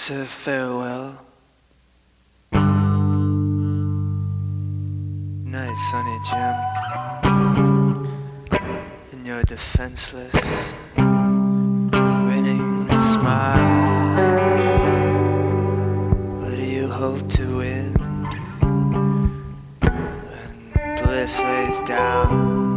So farewell. Night, sunny Jim. And you're defenseless, winning smile. What do you hope to win? When bliss lays down.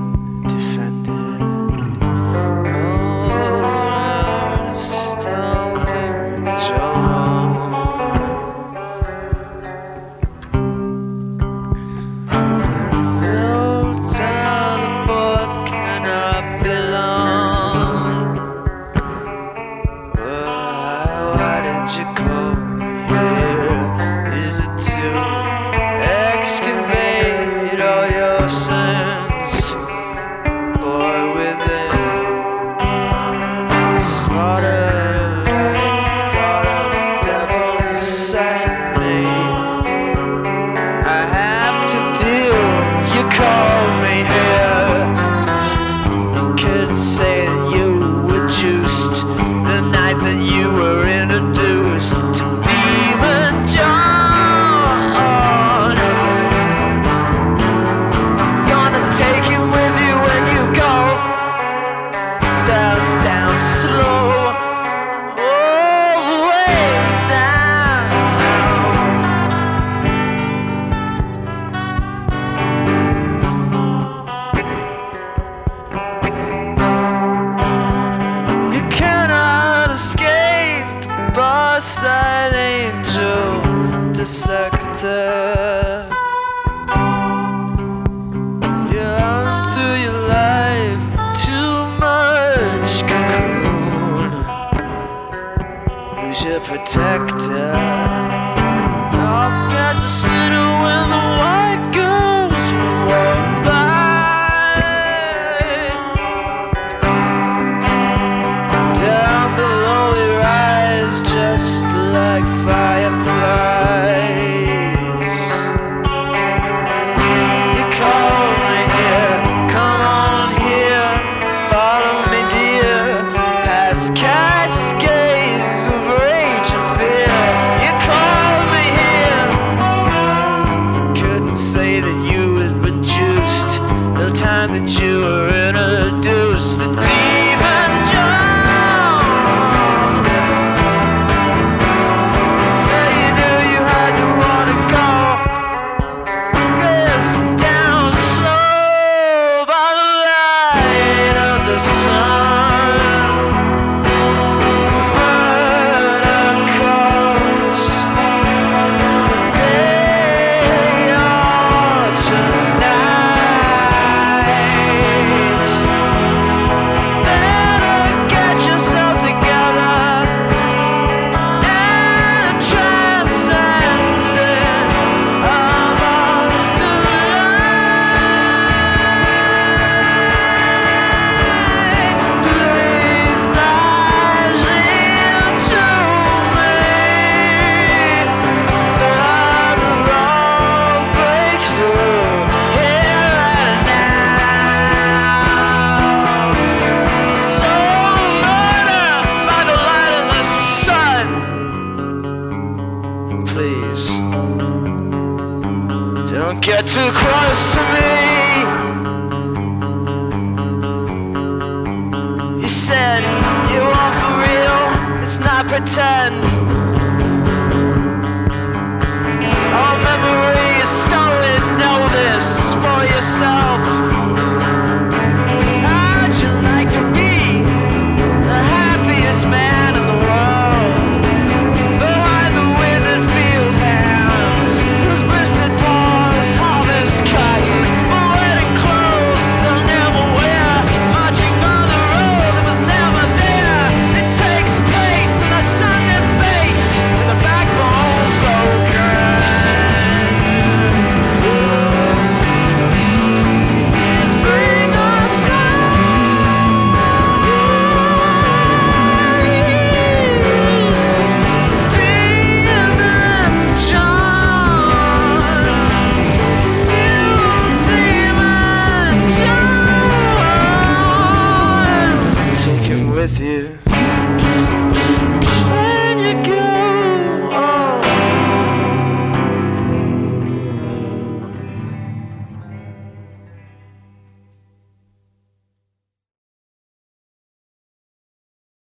harder de secretary, You're on through your life, too much cocoon. Who's your protector. The when the white girls walk by. Down below we rise just like fireflies. the time that you were introduced Don't get too close to me. You said you want for real, it's not pretend.